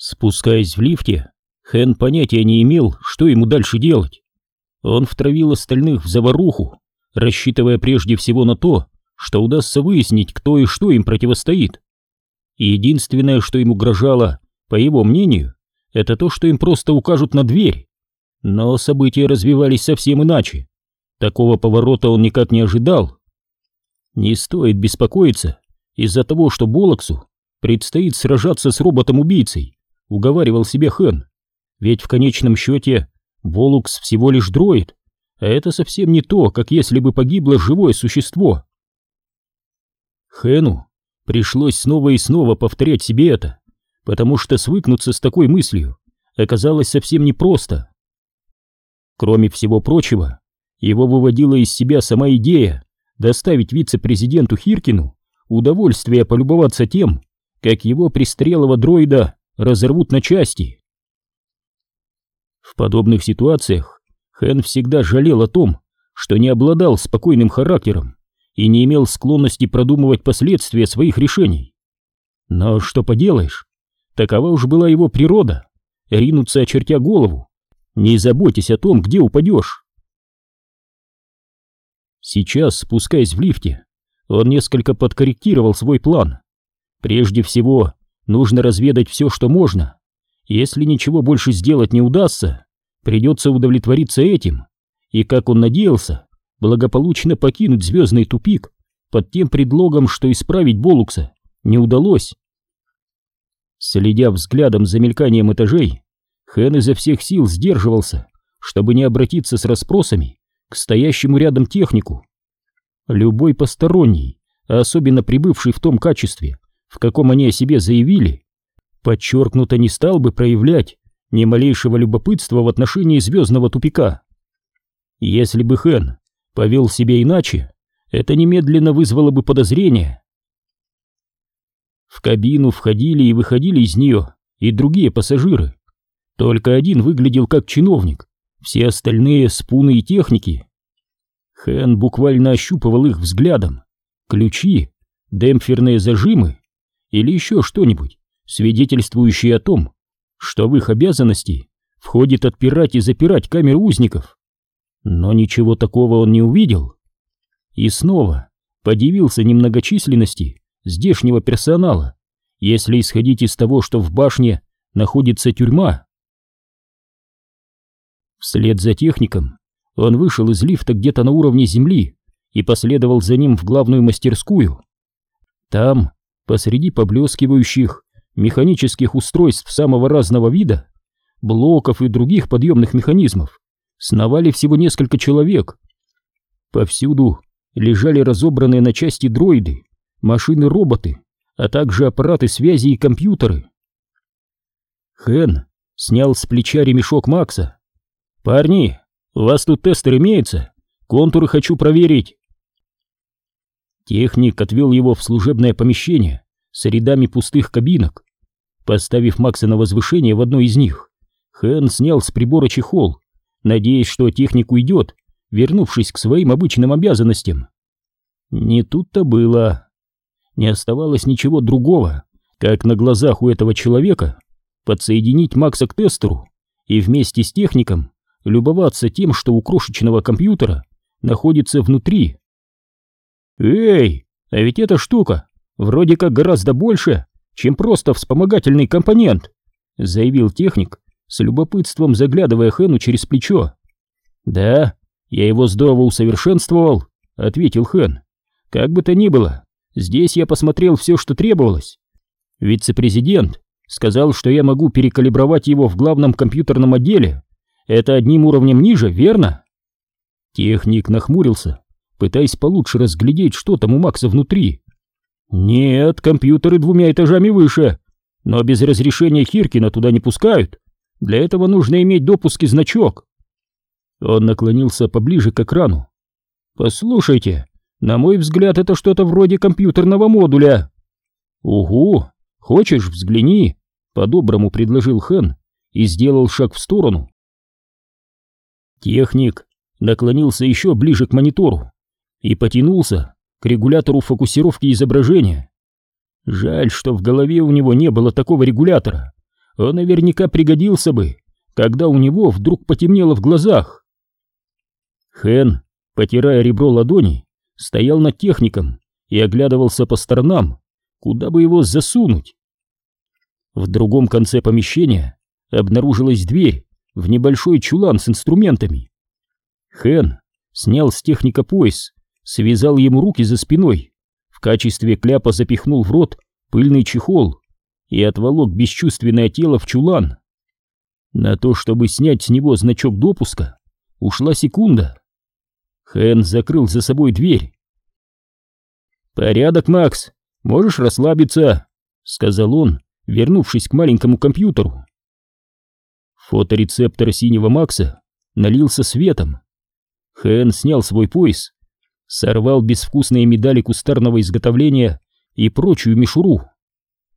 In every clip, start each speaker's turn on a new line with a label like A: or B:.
A: Спускаясь в лифте, Хэн понятия не имел, что ему дальше делать. Он втравил остальных в заваруху, рассчитывая прежде всего на то, что удастся выяснить, кто и что им противостоит. Единственное, что им угрожало, по его мнению, это то, что им просто укажут на дверь. Но события развивались совсем иначе. Такого поворота он никак не ожидал. Не стоит беспокоиться из-за того, что Болоксу предстоит сражаться с роботом-убийцей, уговаривал себе Хэн. Ведь в конечном счете Болукс всего лишь дроид, а это совсем не то, как если бы погибло живое существо. Хэну пришлось снова и снова повторять себе это, потому что свыкнуться с такой мыслью оказалось совсем непросто. Кроме всего прочего, его выводила из себя сама идея доставить вице-президенту Хиркину удовольствие полюбоваться тем, как его пристрелого дроида разорвут на части. В подобных ситуациях Хэн всегда жалел о том, что не обладал спокойным характером и не имел склонности продумывать последствия своих решений. Но что поделаешь, такова уж была его природа — ринуться, очертя голову, не заботясь о том, где упадешь. Сейчас, спускаясь в лифте, он несколько подкорректировал свой план. Прежде всего, нужно разведать все, что можно. Если ничего больше сделать не удастся, придется удовлетвориться этим. И, как он надеялся, благополучно покинуть звездный тупик под тем предлогом, что исправить Болукса не удалось. Следя взглядом за мельканием этажей, Хэн изо всех сил сдерживался, чтобы не обратиться с расспросами к стоящему рядом технику. Любой посторонний, особенно прибывший в том качестве, в каком они о себе заявили, подчеркнуто не стал бы проявлять ни малейшего любопытства в отношении звездного тупика. Если бы Хэн повел себя иначе, это немедленно вызвало бы подозрение. В кабину входили и выходили из нее и другие пассажиры. Только один выглядел как чиновник, все остальные — спуны и техники. Хэн буквально ощупывал их взглядом. Ключи, демпферные зажимы или еще что-нибудь, свидетельствующее о том, что в их обязанности входит отпирать и запирать камеры узников. Но ничего такого он не увидел. И снова подивился немногочисленности здешнего персонала, если исходить из того, что в башне находится тюрьма. Вслед за техником он вышел из лифта где-то на уровне земли и последовал за ним в главную мастерскую. Там, посреди поблескивающих механических устройств самого разного вида, блоков и других подъемных механизмов, сновали всего несколько человек. Повсюду лежали разобранные на части дроиды, машины-роботы, а также аппараты связи и компьютеры. Хэн снял с плеча ремешок Макса. «Парни, у вас тут тестер имеется? Контуры хочу проверить». Техник отвел его в служебное помещение с рядами пустых кабинок. Поставив Макса на возвышение в одной из них, Хэн снял с прибора чехол, надеясь, что техник уйдет, вернувшись к своим обычным обязанностям. Не тут-то было. Не оставалось ничего другого, как на глазах у этого человека подсоединить Макса к тестеру и вместе с техником любоваться тем, что у крошечного компьютера находится внутри. «Эй, а ведь эта штука вроде как гораздо больше, чем просто вспомогательный компонент», заявил техник, с любопытством заглядывая Хэну через плечо. «Да, я его здорово усовершенствовал», — ответил Хэн. «Как бы то ни было, здесь я посмотрел все, что требовалось. Вице-президент сказал, что я могу перекалибровать его в главном компьютерном отделе. Это одним уровнем ниже, верно?» Техник нахмурился, пытаясь получше разглядеть, что там у Макса внутри. «Нет, компьютеры двумя этажами выше, но без разрешения Хиркина туда не пускают. Для этого нужно иметь допуск и значок». Он наклонился поближе к экрану. «Послушайте, на мой взгляд, это что-то вроде компьютерного модуля». «Угу, хочешь, взгляни», — по-доброму предложил Хэн и сделал шаг в сторону. Техник наклонился еще ближе к монитору и потянулся к регулятору фокусировки изображения. Жаль, что в голове у него не было такого регулятора. он наверняка пригодился бы, когда у него вдруг потемнело в глазах. Хэн, потирая ребро ладони, стоял над техником и оглядывался по сторонам, куда бы его засунуть. В другом конце помещения обнаружилась дверь в небольшой чулан с инструментами. Хэн снял с техника пояс, связал ему руки за спиной, в качестве кляпа запихнул в рот пыльный чехол и отволок бесчувственное тело в чулан. На то, чтобы снять с него значок допуска, ушла секунда. Хэн закрыл за собой дверь. «Порядок, Макс, можешь расслабиться», — сказал он, вернувшись к маленькому компьютеру. Фоторецептор синего Макса налился светом. Хэн снял свой пояс, сорвал безвкусные медали кустарного изготовления и прочую мишуру.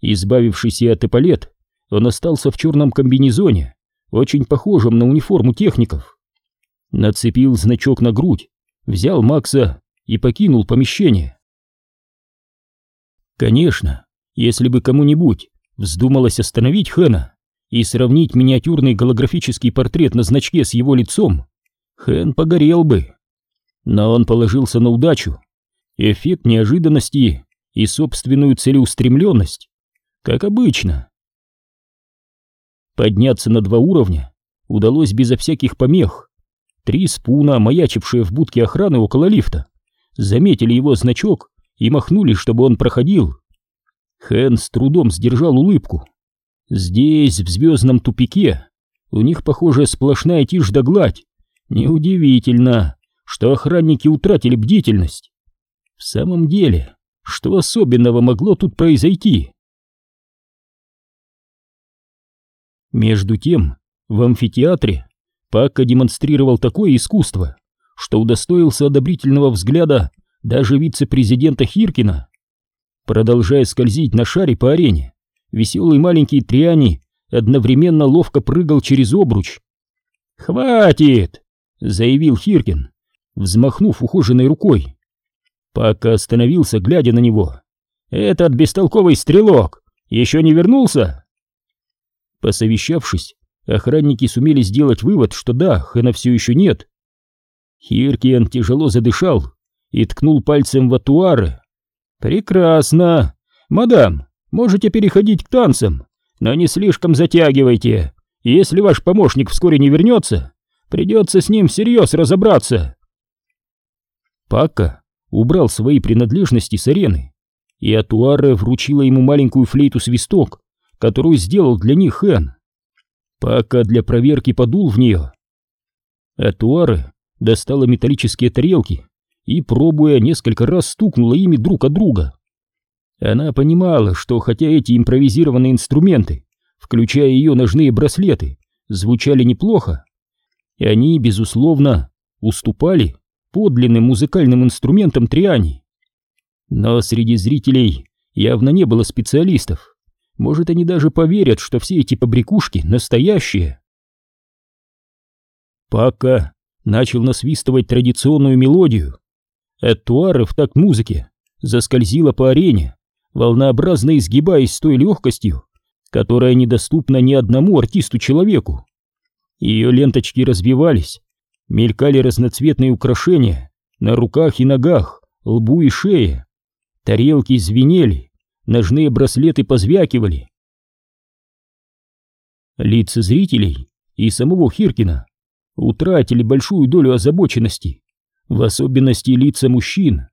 A: Избавившись от эполет, он остался в черном комбинезоне, очень похожем на униформу техников. Нацепил значок на грудь, взял Макса и покинул помещение. Конечно, если бы кому-нибудь вздумалось остановить Хэна и сравнить миниатюрный голографический портрет на значке с его лицом, Хэн погорел бы. Но он положился на удачу, эффект неожиданности и собственную целеустремленность, как обычно. Подняться на два уровня удалось безо всяких помех. Три спуна, маячившие в будке охраны около лифта, заметили его значок и махнули, чтобы он проходил. Хэн с трудом сдержал улыбку. Здесь, в звездном тупике, у них, похоже, сплошная тишь да гладь. Неудивительно, что охранники утратили бдительность. В самом деле, что особенного могло тут произойти? Между тем, в амфитеатре Пакка демонстрировал такое искусство, что удостоился одобрительного взгляда даже вице-президента Хиркина. Продолжая скользить на шаре по арене, веселый маленький Триани одновременно ловко прыгал через обруч. «Хватит!» — заявил Хиркин, взмахнув ухоженной рукой. Пока остановился, глядя на него. «Этот бестолковый стрелок еще не вернулся?» Посовещавшись, охранники сумели сделать вывод, что да, Хэна все еще нет. Хиркин тяжело задышал и ткнул пальцем в атуары. «Прекрасно! Мадам, можете переходить к танцам, но не слишком затягивайте. Если ваш помощник вскоре не вернется, придется с ним всерьез разобраться». Пака убрал свои принадлежности с арены, и Атуаре вручила ему маленькую флейту-свисток, которую сделал для них Хэн. Пака для проверки подул в нее. Атуаре достала металлические тарелки и, пробуя, несколько раз стукнула ими друг от друга. Она понимала, что хотя эти импровизированные инструменты, включая ее ножные браслеты, звучали неплохо, и они, безусловно, уступали подлинным музыкальным инструментам триани. Но среди зрителей явно не было специалистов. Может, они даже поверят, что все эти побрякушки настоящие. Пака начал насвистывать традиционную мелодию, Эттуары в такт музыке заскользила по арене, волнообразно изгибаясь с той легкостью, которая недоступна ни одному артисту-человеку. Ее ленточки развивались, мелькали разноцветные украшения на руках и ногах, лбу и шее. Тарелки звенели, ножные браслеты позвякивали. Лица зрителей и самого Хиркина утратили большую долю озабоченности в особенности лица мужчин.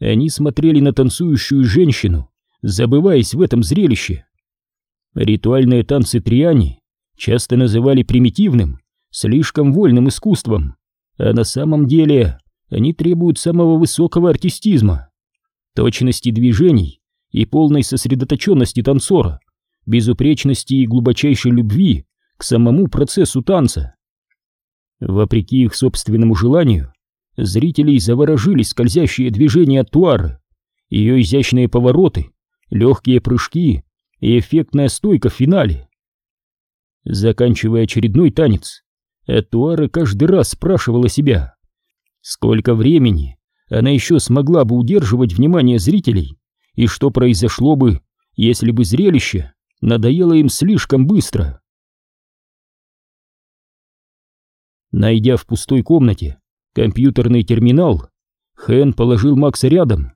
A: Они смотрели на танцующую женщину, забываясь в этом зрелище. Ритуальные танцы Триани часто называли примитивным, слишком вольным искусством, а на самом деле они требуют самого высокого артистизма, точности движений и полной сосредоточенности танцора, безупречности и глубочайшей любви к самому процессу танца. Вопреки их собственному желанию, Зрителей заворожили скользящие движения Туары, ее изящные повороты, легкие прыжки и эффектная стойка в финале. Заканчивая очередной танец, Этуара каждый раз спрашивала себя, сколько времени она еще смогла бы удерживать внимание зрителей, и что произошло бы, если бы зрелище надоело им слишком быстро. Найдя в пустой комнате компьютерный терминал, Хэн положил Макса рядом.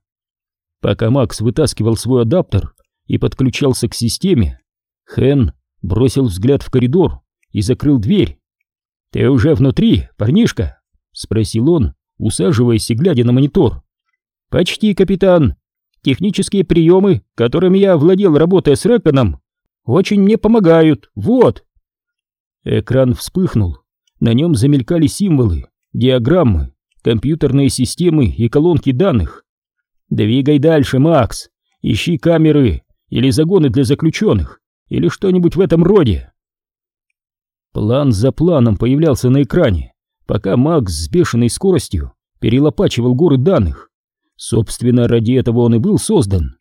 A: Пока Макс вытаскивал свой адаптер и подключался к системе, Хэн бросил взгляд в коридор и закрыл дверь. «Ты уже внутри, парнишка?» — спросил он, усаживаясь и глядя на монитор. «Почти, капитан. Технические приемы, которыми я владел, работая с Рэконом, очень мне помогают. Вот!» Экран вспыхнул. На нем замелькали символы, диаграммы, компьютерные системы и колонки данных. «Двигай дальше, Макс. Ищи камеры или загоны для заключенных, или что-нибудь в этом роде». План за планом появлялся на экране, пока Макс с бешеной скоростью перелопачивал горы данных. Собственно, ради этого он и был создан.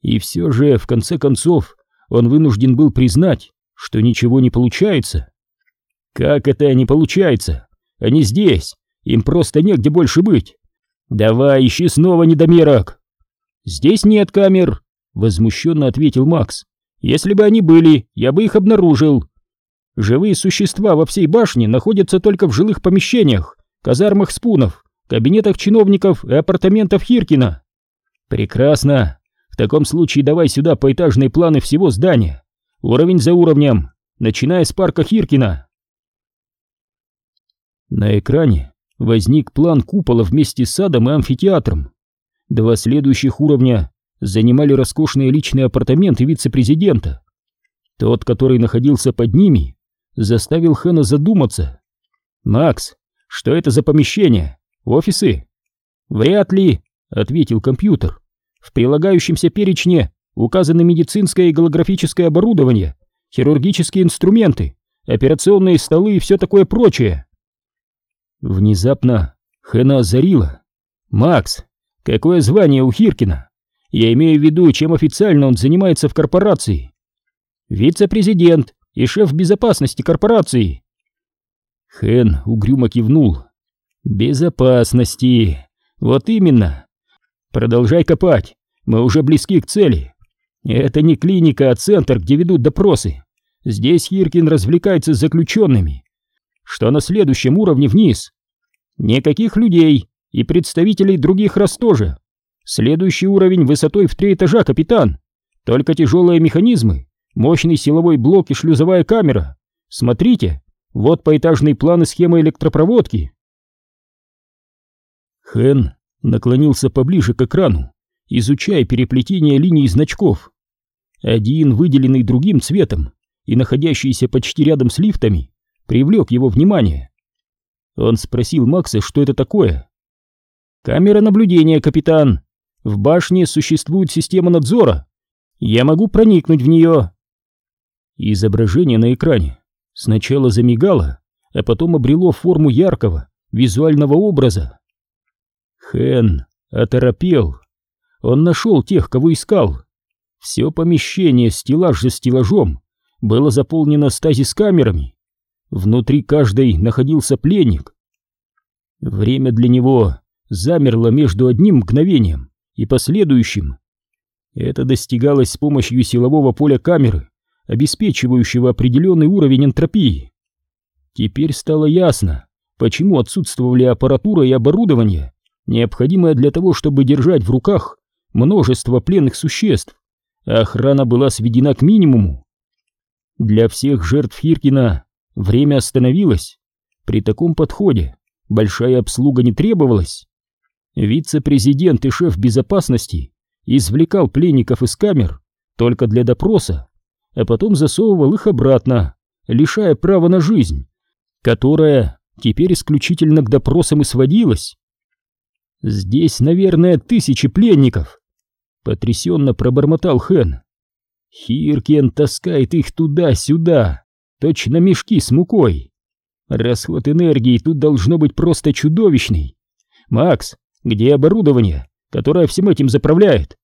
A: И все же, в конце концов, он вынужден был признать, что ничего не получается. Как это не получается? Они здесь, им просто негде больше быть. Давай, ищи снова недомерок. Здесь нет камер, возмущенно ответил Макс. Если бы они были, я бы их обнаружил. Живые существа во всей башне находятся только в жилых помещениях, казармах спунов, кабинетах чиновников и апартаментах Хиркина. Прекрасно. В таком случае давай сюда поэтажные планы всего здания, уровень за уровнем, начиная с парка Хиркина. На экране возник план купола вместе с садом и амфитеатром. Два следующих уровня занимали роскошные личные апартаменты вице-президента. Тот, который находился под ними, заставил Хэна задуматься. «Макс, что это за помещение? Офисы?» «Вряд ли», — ответил компьютер. «В прилагающемся перечне указаны медицинское и голографическое оборудование, хирургические инструменты, операционные столы и все такое прочее». Внезапно Хэна озарила. «Макс, какое звание у Хиркина? Я имею в виду, чем официально он занимается в корпорации?» «Вице-президент», и шеф безопасности корпорации. Хэн угрюмо кивнул. Безопасности. Вот именно. Продолжай копать. Мы уже близки к цели. Это не клиника, а центр, где ведут допросы. Здесь Хиркин развлекается с заключенными. Что на следующем уровне вниз? Никаких людей и представителей других рас тоже. Следующий уровень высотой в три этажа, капитан. Только тяжелые механизмы мощный силовой блок и шлюзовая камера. Смотрите, вот поэтажный план и схема электропроводки. Хэн наклонился поближе к экрану, изучая переплетение линий значков. Один, выделенный другим цветом и находящийся почти рядом с лифтами, привлек его внимание. Он спросил Макса, что это такое. «Камера наблюдения, капитан. В башне существует система надзора. Я могу проникнуть в нее изображение на экране сначала замигало, а потом обрело форму яркого визуального образа. Хэн оторопел. Он нашел тех, кого искал. Все помещение, стеллаж за стеллажом, было заполнено стазис-камерами. Внутри каждой находился пленник. Время для него замерло между одним мгновением и последующим. Это достигалось с помощью силового поля камеры, обеспечивающего определенный уровень энтропии. Теперь стало ясно, почему отсутствовали аппаратура и оборудование, необходимое для того, чтобы держать в руках множество пленных существ, а охрана была сведена к минимуму. Для всех жертв Хиркина время остановилось. При таком подходе большая обслуга не требовалась. Вице-президент и шеф безопасности извлекал пленников из камер только для допроса а потом засовывал их обратно, лишая права на жизнь, которая теперь исключительно к допросам и сводилась. «Здесь, наверное, тысячи пленников!» — потрясенно пробормотал Хэн. «Хиркен таскает их туда-сюда, точно мешки с мукой. Расход энергии тут должно быть просто чудовищный. Макс, где оборудование, которое всем этим заправляет?»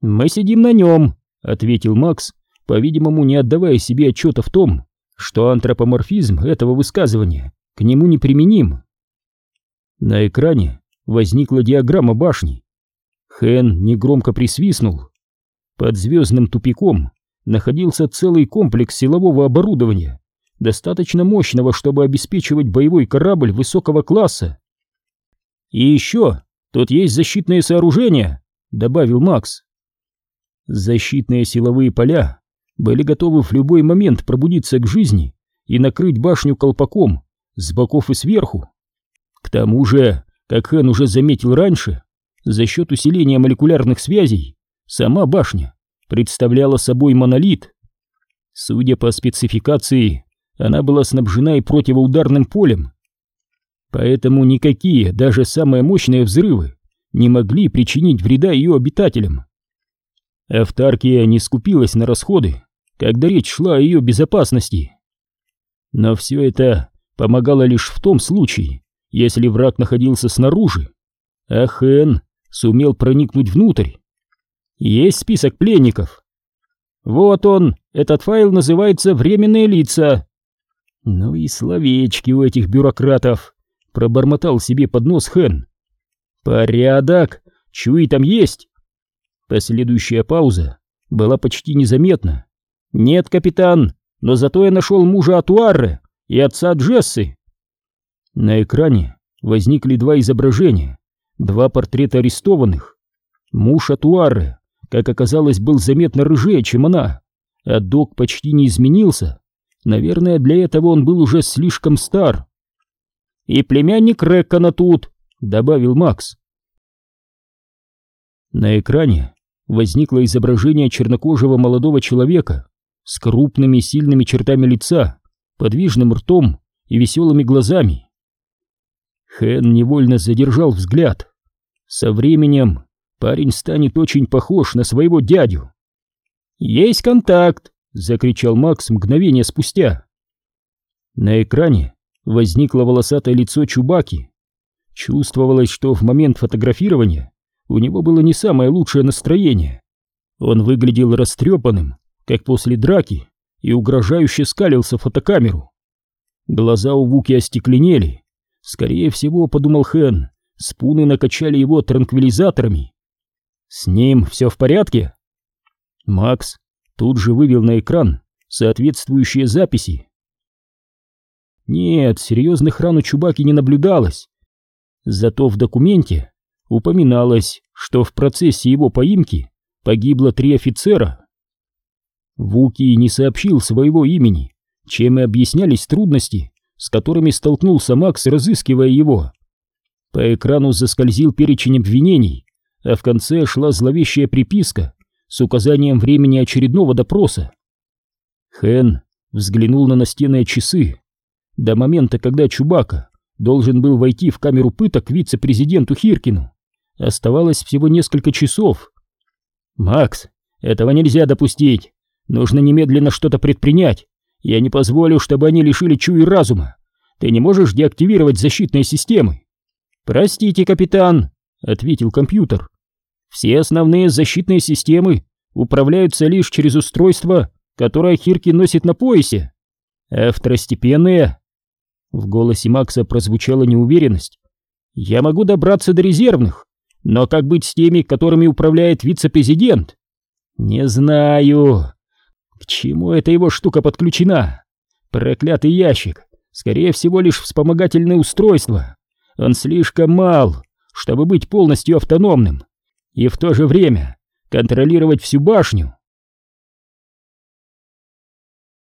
A: «Мы сидим на нем», — ответил Макс, по-видимому, не отдавая себе отчета в том, что антропоморфизм этого высказывания к нему неприменим. На экране возникла диаграмма башни. Хэн негромко присвистнул. Под звездным тупиком находился целый комплекс силового оборудования, достаточно мощного, чтобы обеспечивать боевой корабль высокого класса. «И еще тут есть защитные сооружения», — добавил Макс. Защитные силовые поля были готовы в любой момент пробудиться к жизни и накрыть башню колпаком с боков и сверху. К тому же, как Хэн уже заметил раньше, за счет усиления молекулярных связей сама башня представляла собой монолит. Судя по спецификации, она была снабжена и противоударным полем. Поэтому никакие, даже самые мощные взрывы не могли причинить вреда ее обитателям. Автаркия не скупилась на расходы, когда речь шла о ее безопасности. Но все это помогало лишь в том случае, если враг находился снаружи, а Хэн сумел проникнуть внутрь. Есть список пленников. Вот он, этот файл называется «Временные лица». Ну и словечки у этих бюрократов, пробормотал себе под нос Хэн. Порядок, чуи там есть. Последующая пауза была почти незаметна. Нет, капитан, но зато я нашел мужа Атуарре и отца Джессы. На экране возникли два изображения, два портрета арестованных. Муж Атуарре, как оказалось, был заметно рыжее, чем она, а док почти не изменился. Наверное, для этого он был уже слишком стар. «И племянник Рэккона тут», — добавил Макс. На экране возникло изображение чернокожего молодого человека с крупными сильными чертами лица, подвижным ртом и веселыми глазами. Хэн невольно задержал взгляд. Со временем парень станет очень похож на своего дядю. «Есть контакт!» — закричал Макс мгновение спустя. На экране возникло волосатое лицо Чубаки. Чувствовалось, что в момент фотографирования у него было не самое лучшее настроение. Он выглядел растрепанным, как после драки, и угрожающе скалился в фотокамеру. Глаза у Вуки остекленели. Скорее всего, подумал Хэн, спуны накачали его транквилизаторами. С ним все в порядке? Макс тут же вывел на экран соответствующие записи. Нет, серьезных ран у Чубаки не наблюдалось. Зато в документе упоминалось, что в процессе его поимки погибло три офицера. Вуки не сообщил своего имени, чем и объяснялись трудности, с которыми столкнулся Макс, разыскивая его. По экрану заскользил перечень обвинений, а в конце шла зловещая приписка с указанием времени очередного допроса. Хэн взглянул на настенные часы. До момента, когда Чубака должен был войти в камеру пыток вице-президенту Хиркину, оставалось всего несколько часов. «Макс, этого нельзя допустить. Нужно немедленно что-то предпринять. Я не позволю, чтобы они лишили Чуи разума. Ты не можешь деактивировать защитные системы?» «Простите, капитан», — ответил компьютер. «Все основные защитные системы управляются лишь через устройство, которое Хирки носит на поясе. А второстепенные...» В голосе Макса прозвучала неуверенность. «Я могу добраться до резервных, но как быть с теми, которыми управляет вице-президент?» «Не знаю. К чему эта его штука подключена? Проклятый ящик. Скорее всего, лишь вспомогательное устройство. Он слишком мал, чтобы быть полностью автономным. И в то же время контролировать всю башню.